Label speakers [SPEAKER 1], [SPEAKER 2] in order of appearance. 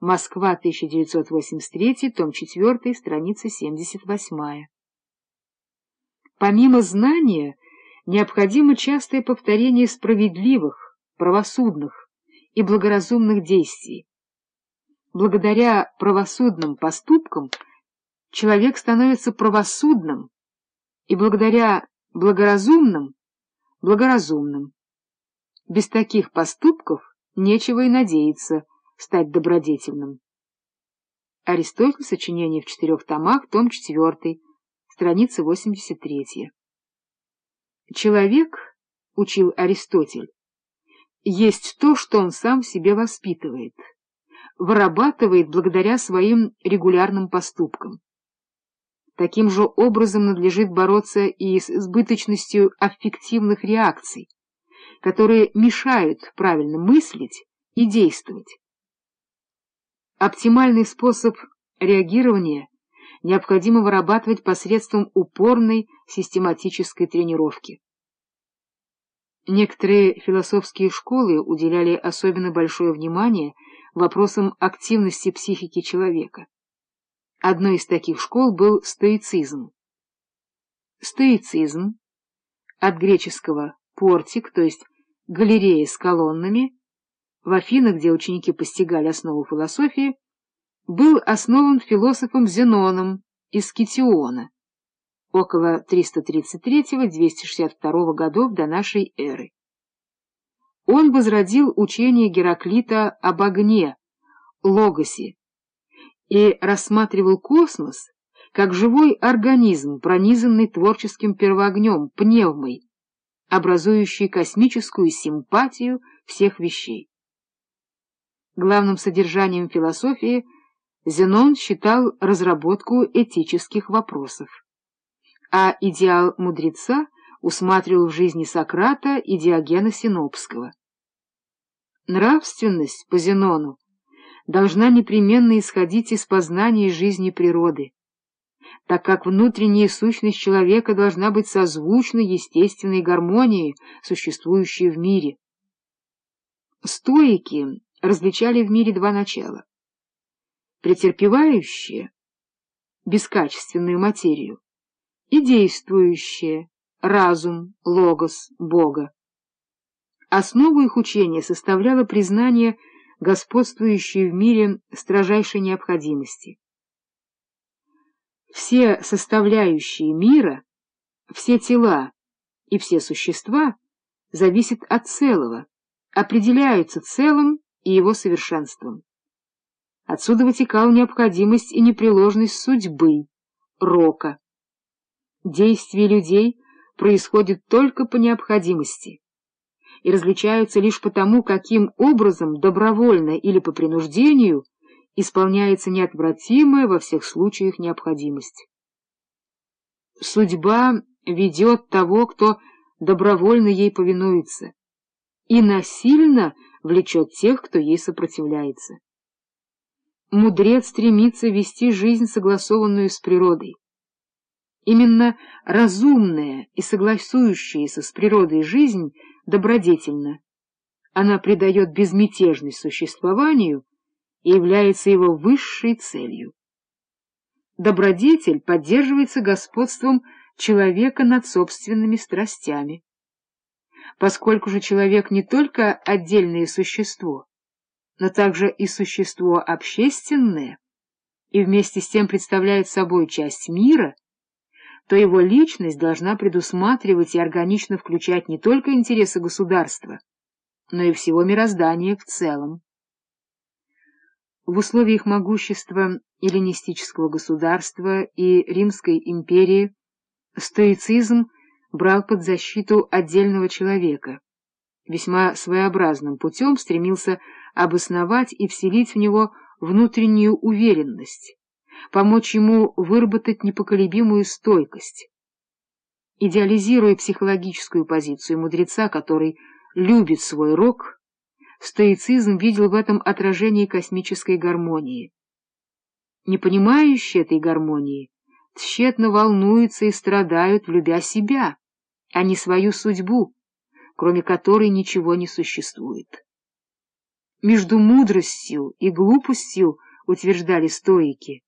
[SPEAKER 1] Москва, 1983, том 4, страница 78. Помимо знания, необходимо частое повторение справедливых, правосудных и благоразумных действий. Благодаря правосудным поступкам человек становится правосудным, и благодаря благоразумным — благоразумным. Без таких поступков нечего и надеяться стать добродетельным. Аристотель, сочинение в четырех томах, том 4, страница 83. Человек, учил Аристотель, есть то, что он сам себе воспитывает, вырабатывает благодаря своим регулярным поступкам. Таким же образом надлежит бороться и с избыточностью аффективных реакций, которые мешают правильно мыслить и действовать. Оптимальный способ реагирования необходимо вырабатывать посредством упорной систематической тренировки. Некоторые философские школы уделяли особенно большое внимание вопросам активности психики человека. Одной из таких школ был стоицизм. Стоицизм, от греческого «портик», то есть галерея с колоннами, в Афинах, где ученики постигали основу философии, был основан философом Зеноном из Китиона около 333-262 годов до нашей эры. Он возродил учение Гераклита об огне, логосе, и рассматривал космос как живой организм, пронизанный творческим первоогнем, пневмой, образующий космическую симпатию всех вещей. Главным содержанием философии Зенон считал разработку этических вопросов, а идеал мудреца усматривал в жизни Сократа и Диогена Синопского. Нравственность по Зенону должна непременно исходить из познания жизни природы, так как внутренняя сущность человека должна быть созвучна естественной гармонии, существующей в мире. Стоики различали в мире два начала. Претерпевающее — бескачественную материю, и действующее — разум, логос, Бога. Основу их учения составляло признание господствующей в мире строжайшей необходимости. Все составляющие мира, все тела и все существа зависят от целого, определяются целым и его совершенством. Отсюда вытекала необходимость и непреложность судьбы, рока. Действия людей происходят только по необходимости и различаются лишь потому, каким образом, добровольно или по принуждению, исполняется неотвратимая во всех случаях необходимость. Судьба ведет того, кто добровольно ей повинуется, и насильно влечет тех, кто ей сопротивляется. Мудрец стремится вести жизнь, согласованную с природой. Именно разумная и согласующаяся с природой жизнь добродетельна. Она придает безмятежность существованию и является его высшей целью. Добродетель поддерживается господством человека над собственными страстями. Поскольку же человек не только отдельное существо, но также и существо общественное, и вместе с тем представляет собой часть мира, то его личность должна предусматривать и органично включать не только интересы государства, но и всего мироздания в целом. В условиях могущества эллинистического государства и Римской империи стоицизм брал под защиту отдельного человека, весьма своеобразным путем стремился обосновать и вселить в него внутреннюю уверенность, помочь ему выработать непоколебимую стойкость. Идеализируя психологическую позицию мудреца, который любит свой рок, стоицизм видел в этом отражение космической гармонии. Не понимающие этой гармонии тщетно волнуются и страдают, любя себя, а не свою судьбу, кроме которой ничего не существует. между мудростью и глупостью, утверждали стоики.